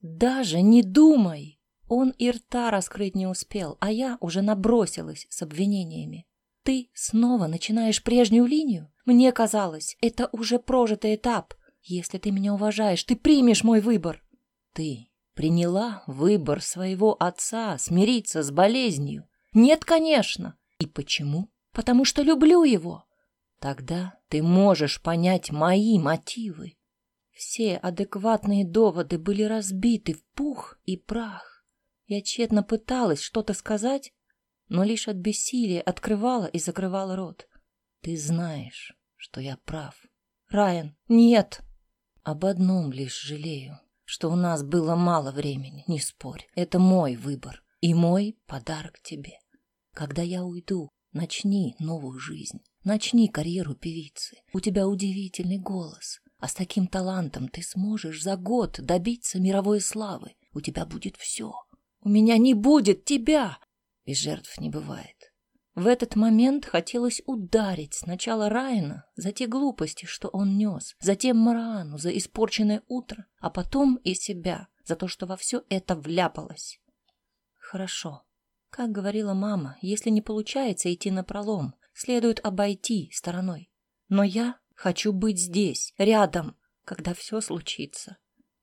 Даже не думай! Он и рта раскрыть не успел, а я уже набросилась с обвинениями. Ты снова начинаешь прежнюю линию? Мне казалось, это уже прожитый этап. Если ты меня уважаешь, ты примешь мой выбор. Ты приняла выбор своего отца смириться с болезнью? Нет, конечно. И почему? Потому что люблю его. Тогда ты можешь понять мои мотивы. Все адекватные доводы были разбиты в пух и прах. Я тщетно пыталась что-то сказать, но лишь от бессилия открывала и закрывала рот. Ты знаешь, что я прав. Райан, нет. Об одном лишь жалею, что у нас было мало времени, не спорь. Это мой выбор и мой подарок тебе. Когда я уйду, начни новую жизнь. Начни карьеру певицы. У тебя удивительный голос. А с таким талантом ты сможешь за год добиться мировой славы. У тебя будет все. У меня не будет тебя. И жертв не бывает. В этот момент хотелось ударить сначала Райана за те глупости, что он нес, затем Марану за испорченное утро, а потом и себя за то, что во все это вляпалось. Хорошо. Как говорила мама, если не получается идти на пролом, следует обойти стороной. Но я хочу быть здесь, рядом, когда все случится.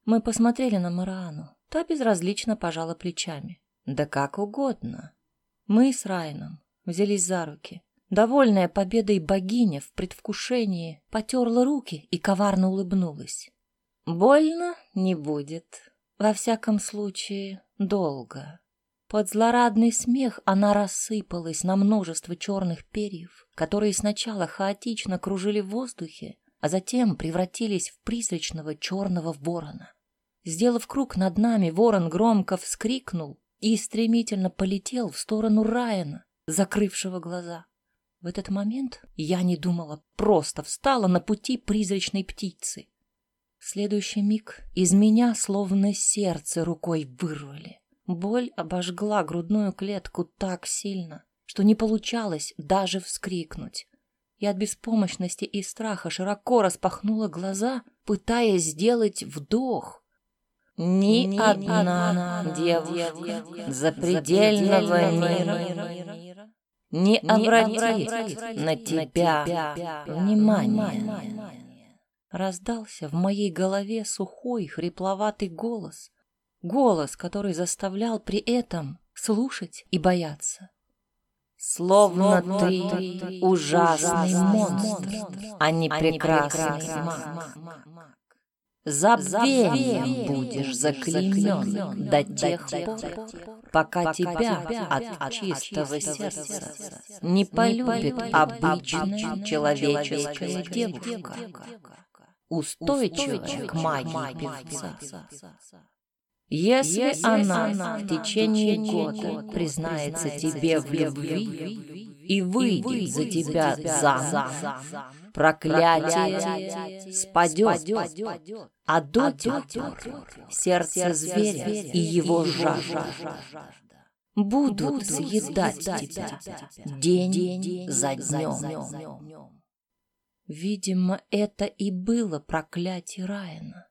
Мы посмотрели на Марану. Та безразлично пожала плечами. Да как угодно. Мы с Райаном взялись за руки. Довольная победой богиня в предвкушении потерла руки и коварно улыбнулась. Больно не будет. Во всяком случае, долго. Под злорадный смех она рассыпалась на множество черных перьев, которые сначала хаотично кружили в воздухе, а затем превратились в призрачного черного ворона. Сделав круг над нами, ворон громко вскрикнул и стремительно полетел в сторону Райана, закрывшего глаза. В этот момент я не думала, просто встала на пути призрачной птицы. В следующий миг из меня словно сердце рукой вырвали. Боль обожгла грудную клетку так сильно, что не получалось даже вскрикнуть. Я от беспомощности и страха широко распахнула глаза, пытаясь сделать вдох. Ни, Ни одна, одна девушка запредельного мира не обратит на тебя внимание. Раздался в моей голове сухой, хрипловатый голос, Голос, который заставлял при этом слушать и бояться. Словно, Словно ты, ты ужасный монстр, а не прекрасный маг. Забвением будешь заклеймен до тех пор, пока тебя от чистого сердца не полюбит обычная человеческая девушка, устойчивая к магии певца. Если, Если она, она в течение года признается тебе в любви и выйдет за тебя замуж, проклятие спадет, а до тех пор сердце зверя и его жажда. будут съедать тебя день за днем. Видимо, это и было проклятие Райана.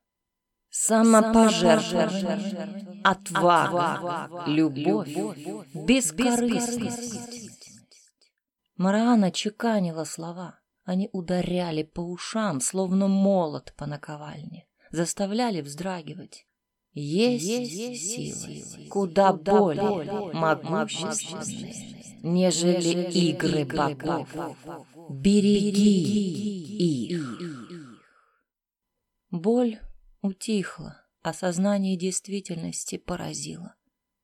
Самопожертвование, отвага, любовь, бескорыстность. Мараана чеканила слова. Они ударяли по ушам, словно молот по наковальне, заставляли вздрагивать. Есть, Есть силы, куда, куда более могущественные, нежели игры богов. Береги их. Боль утихло, осознание действительности поразило.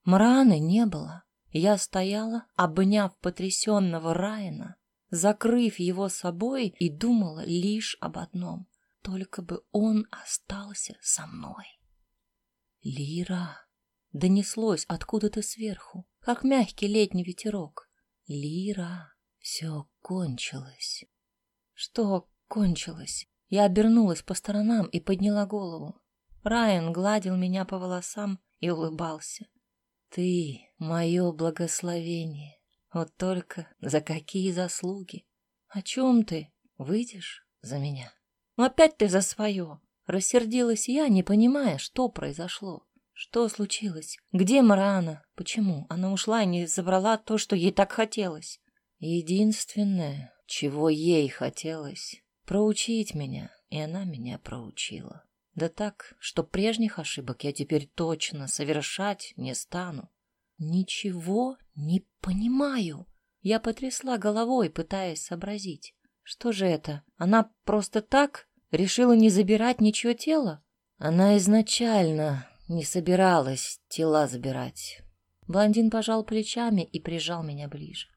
Мраны не было. Я стояла, обняв потрясенного Райана, закрыв его собой и думала лишь об одном — только бы он остался со мной. «Лира!» — донеслось откуда-то сверху, как мягкий летний ветерок. «Лира!» Все кончилось. Что кончилось? Я обернулась по сторонам и подняла голову. Райан гладил меня по волосам и улыбался. «Ты — мое благословение. Вот только за какие заслуги? О чем ты? Выйдешь за меня?» «Ну опять ты за свое!» Рассердилась я, не понимая, что произошло. Что случилось? Где Марана? Почему? Она ушла и не забрала то, что ей так хотелось. Единственное, чего ей хотелось, проучить меня, и она меня проучила. Да так, что прежних ошибок я теперь точно совершать не стану. Ничего не понимаю. Я потрясла головой, пытаясь сообразить. Что же это? Она просто так решила не забирать ничего тела? Она изначально не собиралась тела забирать. Блондин пожал плечами и прижал меня ближе.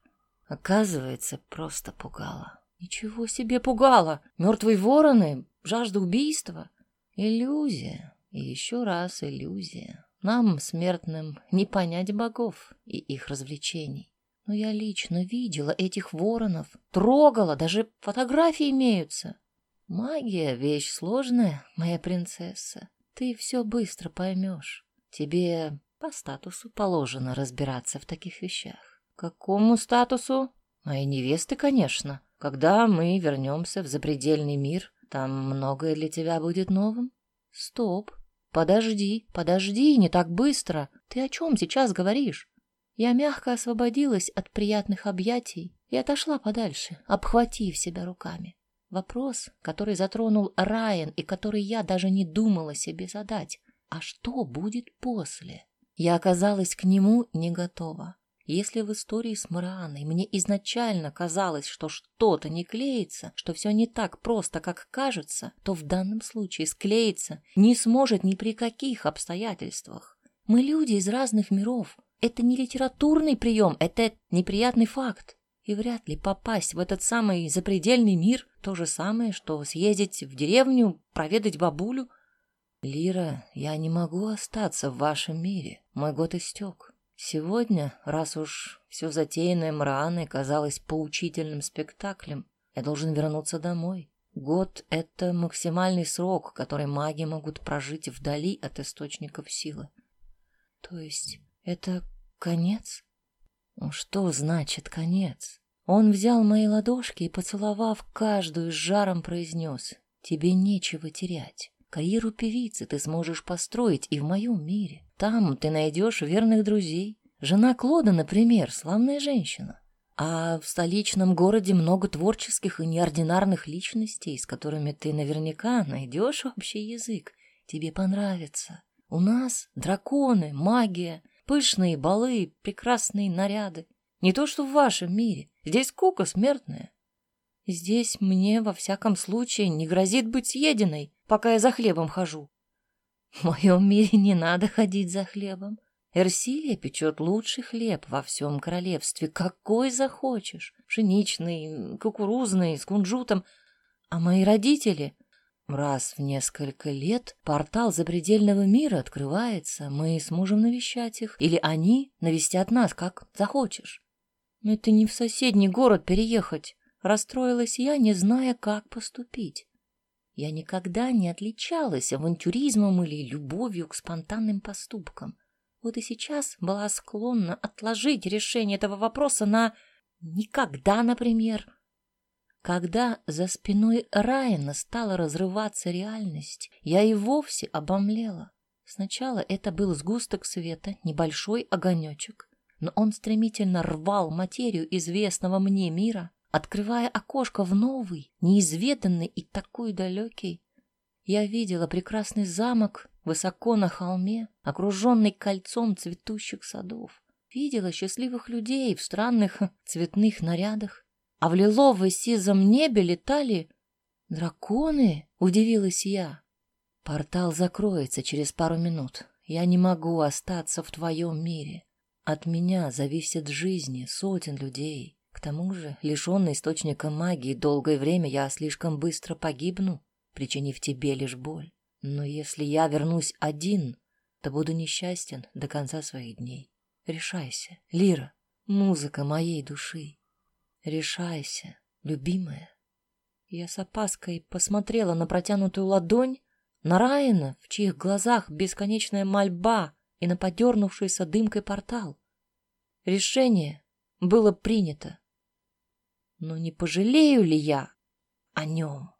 Оказывается, просто пугала. Ничего себе пугала! Мертвые вороны, жажда убийства. Иллюзия. И еще раз иллюзия. Нам, смертным, не понять богов и их развлечений. Но я лично видела этих воронов, трогала, даже фотографии имеются. Магия — вещь сложная, моя принцесса. Ты все быстро поймешь. Тебе по статусу положено разбираться в таких вещах. Какому статусу? Моей невесты, конечно. Когда мы вернемся в запредельный мир, там многое для тебя будет новым. Стоп. Подожди, подожди, не так быстро. Ты о чем сейчас говоришь? Я мягко освободилась от приятных объятий и отошла подальше, обхватив себя руками. Вопрос, который затронул Райан и который я даже не думала себе задать. А что будет после? Я оказалась к нему не готова. Если в истории с Марианой мне изначально казалось, что что-то не клеится, что все не так просто, как кажется, то в данном случае склеиться не сможет ни при каких обстоятельствах. Мы люди из разных миров, это не литературный прием, это неприятный факт. И вряд ли попасть в этот самый запредельный мир то же самое, что съездить в деревню, проведать бабулю. Лира, я не могу остаться в вашем мире. Мой год истек. Сегодня, раз уж все затеянное Мрааной казалось поучительным спектаклем, я должен вернуться домой. Год — это максимальный срок, который маги могут прожить вдали от источников силы. То есть это конец? Что значит конец? Он взял мои ладошки и, поцеловав каждую, с жаром произнес. Тебе нечего терять. Карьеру певицы ты сможешь построить и в моем мире. Там ты найдешь верных друзей. Жена Клода, например, славная женщина. А в столичном городе много творческих и неординарных личностей, с которыми ты наверняка найдешь общий язык. Тебе понравится. У нас драконы, магия, Пышные балы, прекрасные наряды. Не то, что в вашем мире. Здесь кука смертная. Здесь мне, во всяком случае, не грозит быть съеденной, пока я за хлебом хожу. В моем мире не надо ходить за хлебом. Эрсилия печет лучший хлеб во всем королевстве, какой захочешь. Пшеничный, кукурузный, с кунжутом. А мои родители Раз в несколько лет портал запредельного мира открывается, мы сможем навещать их, или они навестят нас, как захочешь. Но это не в соседний город переехать. Расстроилась я, не зная, как поступить. Я никогда не отличалась авантюризмом или любовью к спонтанным поступкам. Вот и сейчас была склонна отложить решение этого вопроса на «никогда», например, когда за спиной Райана стала разрываться реальность, я и вовсе обомлела. Сначала это был сгусток света, небольшой огонечек, но он стремительно рвал материю известного мне мира, открывая окошко в новый, неизведанный и такой далекий. Я видела прекрасный замок высоко на холме, окруженный кольцом цветущих садов. Видела счастливых людей в странных цветных нарядах, а в лилово-сизом небе летали драконы, удивилась я. Портал закроется через пару минут. Я не могу остаться в твоем мире. От меня зависит жизни сотен людей. К тому же, лишенный источника магии, долгое время я слишком быстро погибну, причинив тебе лишь боль. Но если я вернусь один, то буду несчастен до конца своих дней. Решайся, Лира, музыка моей души. Решайся, любимая. Я с опаской посмотрела на протянутую ладонь, на Райана, в чьих глазах бесконечная мольба и на подернувшийся дымкой портал. Решение было принято. Но не пожалею ли я о нем?